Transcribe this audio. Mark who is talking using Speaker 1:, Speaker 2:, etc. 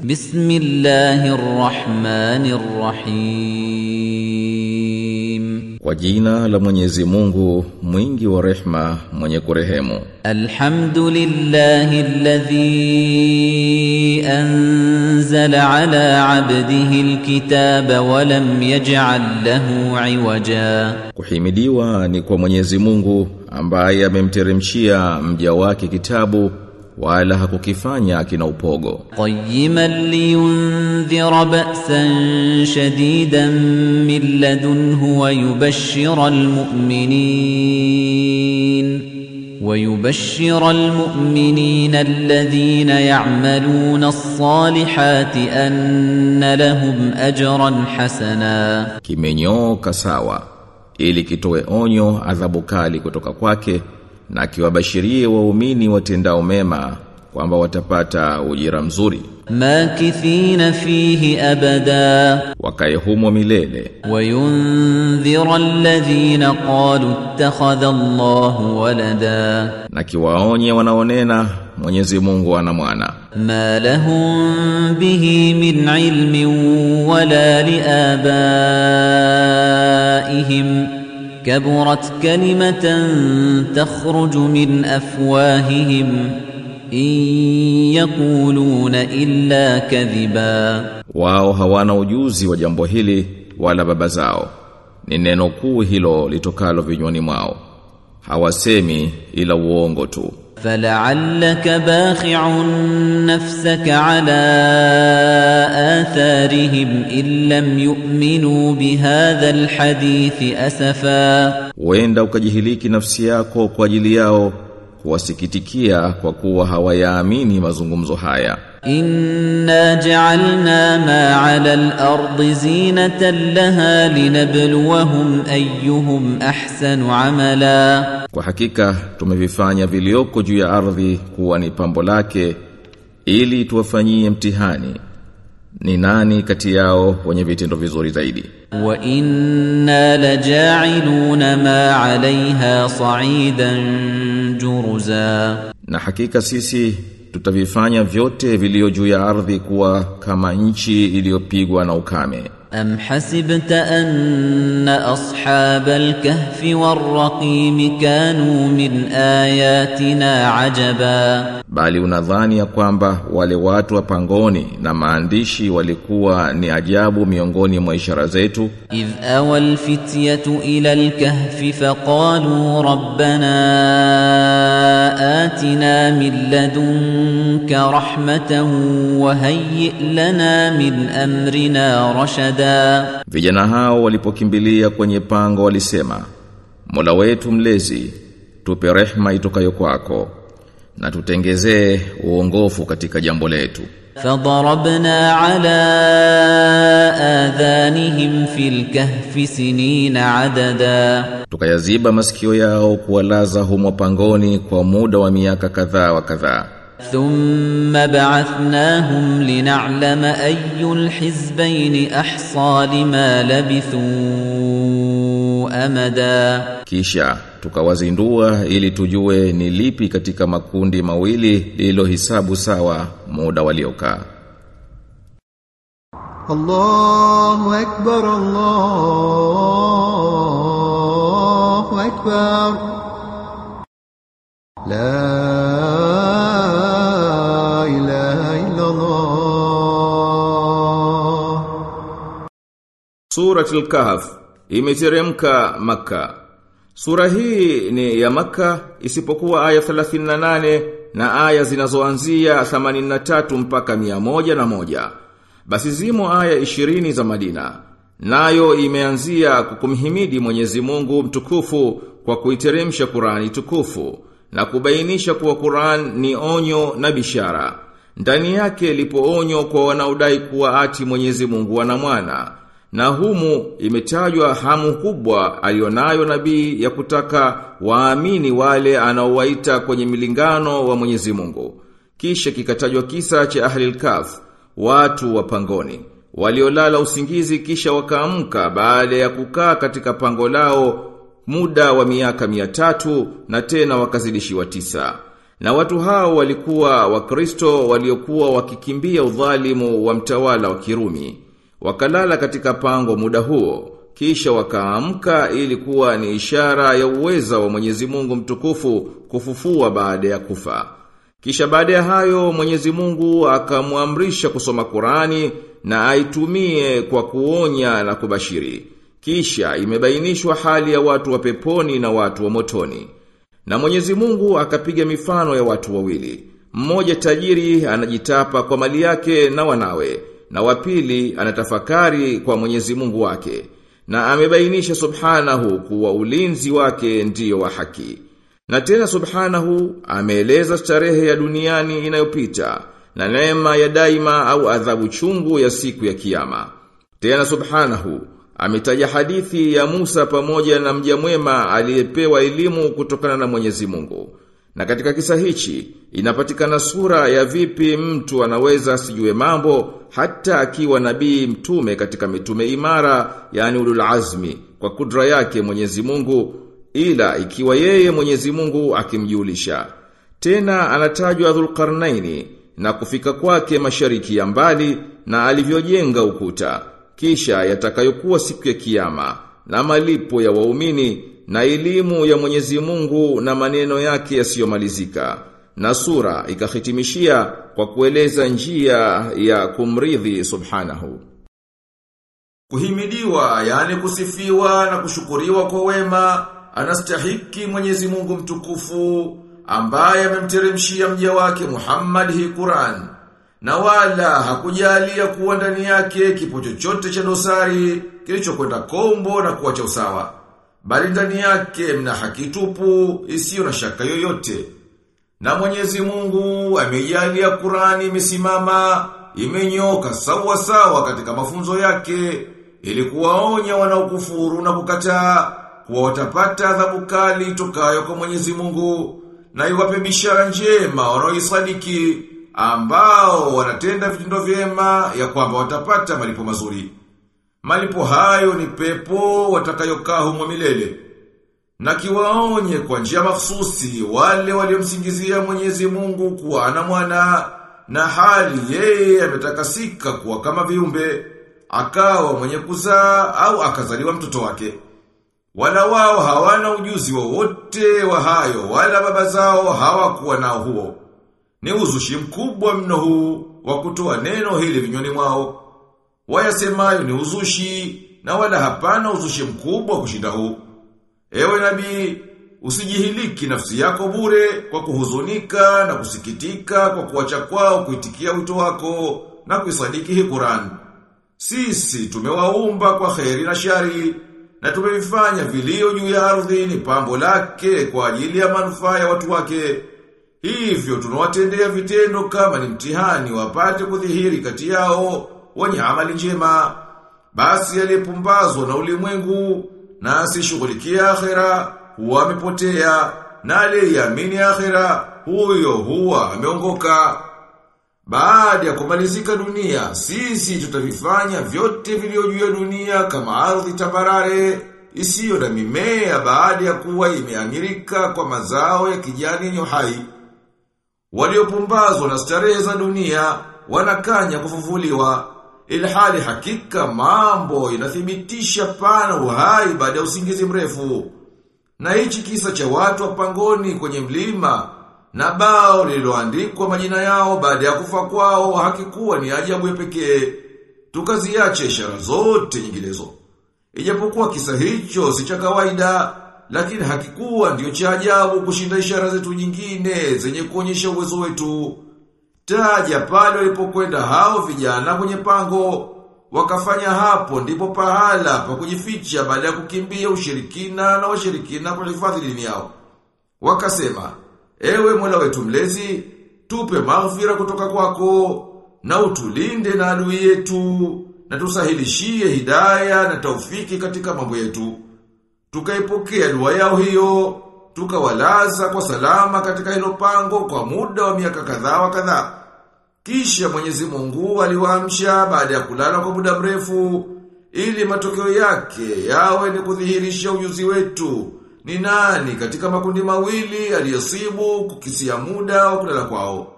Speaker 1: بسم الله الرحمن الرحيم
Speaker 2: Kwa jina la Mwenyezi Mungu mwingi wa rehma mwenye kurehemu
Speaker 1: الحمد لله الذي أنزل على عبده الكتاب ولم يجعل له عوجا
Speaker 2: Kuhimidiwa ni kwa Mwenyezi Mungu ambaye amemteremshia mja wake kitabu wala hakukifanya kina upogo.
Speaker 1: قيما لينذر بأسا شديدا من لدنه ويبشر المؤمنين ويبشر المؤمنين الذين يعملون الصالحات أن لهم أجرا حسنا
Speaker 2: kimenyooka sawa ili kitoe onyo adhabu kali kutoka kwake na kiwabashirie waumini watendao mema kwamba watapata ujira mzuri.
Speaker 1: Makithina fihi abada.
Speaker 2: Wakae humo milele.
Speaker 1: Wayundhira alladhina qalu ittakhadha Allahu walada.
Speaker 2: Na kiwaonye wanaonena Mwenyezi Mungu ana mwana.
Speaker 1: Ma lahum bihi min ilmin wala liabaihim كبرت كلمة تخرج من أفواههم إن يقولون إلا كذبا
Speaker 2: wao hawana ujuzi wa jambo hili wala baba zao ni neno kuu hilo litokalo vinywani mwao hawasemi ila uongo tu
Speaker 1: فلعلك باخع نفسك على آثارهم إن لم يؤمنوا بهذا الحديث أسفا.
Speaker 2: huenda ukajihiliki nafsi yako kwa ajili yao kuwasikitikia kwa kuwa hawayaamini mazungumzo haya.
Speaker 1: إنا جعلنا ما على الأرض زينة لها لنبلوهم أيهم أحسن عملا
Speaker 2: Kwa hakika tumevifanya vilioko juu ya ardhi kuwa ni pambo lake ili tuwafanyie mtihani ni nani kati yao wenye vitendo vizuri zaidi.
Speaker 1: Wa inna laja'iluna ma 'alayha sa'idan juruza,
Speaker 2: na hakika sisi tutavifanya vyote vilio juu ya ardhi kuwa kama nchi iliyopigwa na ukame.
Speaker 1: أم حسبت أن أصحاب الكهف والرقيم كانوا من آياتنا عجبا
Speaker 2: bali unadhani ya kwamba wale watu wa pangoni na maandishi walikuwa ni ajabu miongoni mwa ishara zetu.
Speaker 1: Idh awal fityatu ila alkahfi faqalu rabbana atina min ladunka rahmatan wa hayyi lana min amrina rashada,
Speaker 2: vijana hao walipokimbilia kwenye pango walisema, Mola wetu mlezi, tupe rehma itokayo kwako na tutengezee uongofu katika jambo letu
Speaker 1: فضربنا على آذانهم في الكهف سنين عددا
Speaker 2: tukayaziba masikio yao kuwalaza humo pangoni kwa muda wa miaka kadhaa wa kadhaa
Speaker 1: ثم بعثناهم لنعلم أي الحزبين أحصى لما لبثوا أمدا
Speaker 2: Kisha tukawazindua ili tujue ni lipi katika makundi mawili lililohesabu sawa muda waliokaa.
Speaker 3: Allahu akbar Allahu akbar. La
Speaker 2: Suratul Kahf imeteremka Makkah Sura hii ni ya maka isipokuwa aya 38 na aya zinazoanzia 83 mpaka 101. Basi zimo aya 20 za Madina. Nayo imeanzia kukumhimidi Mwenyezi Mungu mtukufu kwa kuiteremsha Qur'ani tukufu na kubainisha kuwa Qur'an ni onyo na bishara. Ndani yake lipo onyo kwa wanaodai kuwa ati Mwenyezi Mungu ana mwana. Na humu imetajwa hamu kubwa alionayo nabii ya kutaka waamini wale anaowaita kwenye milingano wa Mwenyezi Mungu. Kisha kikatajwa kisa cha Ahlil Kaf, watu wa pangoni, waliolala usingizi kisha wakaamka baada ya kukaa katika pango lao muda wa miaka mia tatu na tena wakazidishiwa tisa. Na watu hao walikuwa wakristo waliokuwa wakikimbia udhalimu wa mtawala wa Kirumi. Wakalala katika pango muda huo, kisha wakaamka ili kuwa ni ishara ya uweza wa Mwenyezi Mungu mtukufu kufufua baada ya kufa. Kisha baada ya hayo Mwenyezi Mungu akamwamrisha kusoma Qurani na aitumie kwa kuonya na kubashiri. Kisha imebainishwa hali ya watu wa peponi na watu wa motoni. Na Mwenyezi Mungu akapiga mifano ya watu wawili. Mmoja tajiri anajitapa kwa mali yake na wanawe, na wa pili anatafakari kwa Mwenyezi Mungu wake. Na amebainisha subhanahu kuwa ulinzi wake ndiyo wa haki. Na tena subhanahu ameeleza starehe ya duniani inayopita na neema ya daima au adhabu chungu ya siku ya kiyama. Tena subhanahu ametaja hadithi ya Musa pamoja na mja mwema aliyepewa elimu kutokana na Mwenyezi Mungu. Na katika kisa hichi inapatikana sura ya vipi mtu anaweza asijue mambo hata akiwa nabii mtume katika mitume imara yani ulul azmi kwa kudra yake Mwenyezi Mungu ila ikiwa yeye Mwenyezi Mungu akimjulisha. Tena anatajwa Dhulqarnaini na kufika kwake mashariki ya mbali na alivyojenga ukuta kisha yatakayokuwa siku ya kiyama na malipo ya waumini na elimu ya Mwenyezi Mungu na maneno yake yasiyomalizika. Na sura ikahitimishia kwa kueleza njia ya kumridhi subhanahu. Kuhimidiwa yani kusifiwa na kushukuriwa kwa wema anastahiki Mwenyezi Mungu mtukufu ambaye amemteremshia mja wake Muhammad hii Qur'an. Na wala hakujalia kuwa ndani yake kipo chochote cha dosari kilichokwenda kombo na kuacha usawa bali ndani yake mna haki tupu isiyo na shaka yoyote na Mwenyezi Mungu ameijalia Qur'ani imesimama imenyoka sawa sawa katika mafunzo yake ili kuwaonya wanaokufuru na kukataa kuwa watapata adhabu kali tokayo kwa Mwenyezi Mungu na iwape bishara njema wanaoisadiki ambao wanatenda vitendo vyema ya kwamba watapata malipo mazuri. Malipo hayo ni pepo watakayokaa humo milele. Na kiwaonye kwa njia mahsusi wale waliomsingizia Mwenyezi Mungu kuwa ana mwana na hali yeye ametakasika kuwa kama viumbe akawa mwenye kuzaa au akazaliwa mtoto wake. Wala wao hawana ujuzi wowote wa, wa hayo wala baba zao hawakuwa nao huo. Ni uzushi mkubwa mno huu wa kutoa neno hili vinywani mwao. Wayasemayo ni uzushi na wala hapana uzushi mkubwa kushinda huu. Ewe nabii, usijihiliki nafsi yako bure kwa kuhuzunika na kusikitika kwa kuacha kwao kuitikia wito wako na kuisadiki hii Qur'an. Sisi tumewaumba kwa kheri na shari na tumevifanya vilio juu ya ardhi ni pambo lake kwa ajili ya manufaa ya watu wake. Hivyo tunawatendea vitendo kama ni mtihani wapate kudhihiri kati yao wenye amali njema. Basi aliyepumbazwa na ulimwengu na asishughulikia akhera huwa amepotea na aliyeamini akhera huyo huwa ameongoka. Baada ya kumalizika dunia, sisi tutavifanya vyote vilivyo juu ya dunia kama ardhi tambarare isiyo na mimea baada ya kuwa imeamirika kwa mazao ya kijani yenye uhai. Waliopumbazwa na starehe za dunia wanakanya kufufuliwa ilhali hakika mambo inathibitisha pana uhai baada ya usingizi mrefu. Na hichi kisa cha watu wa pangoni kwenye mlima na bao lililoandikwa majina yao baada ya kufa kwao hakikuwa ni ajabu ya pekee. Tukaziache ishara zote nyinginezo. Ijapokuwa kisa hicho si cha kawaida, lakini hakikuwa ndio cha ajabu kushinda ishara zetu nyingine zenye kuonyesha uwezo wetu. Taja pale walipokwenda hao vijana kwenye pango, wakafanya hapo ndipo pahala pa kujificha baada ya kukimbia ushirikina na washirikina kwa hifadhi dini yao. Wakasema, ewe Mola wetu mlezi, tupe maghfira kutoka kwako na utulinde na adui yetu na tusahilishie hidaya na taufiki katika mambo yetu. Tukaipokea dua yao hiyo, tukawalaza kwa salama katika hilo pango kwa muda wa miaka kadhaa wa kadhaa. Kisha Mwenyezi Mungu aliwaamsha baada ya kulala kwa muda mrefu ili matokeo yake yawe ni kudhihirisha ujuzi wetu ni nani katika makundi mawili aliyesibu kukisia muda wa kulala kwao?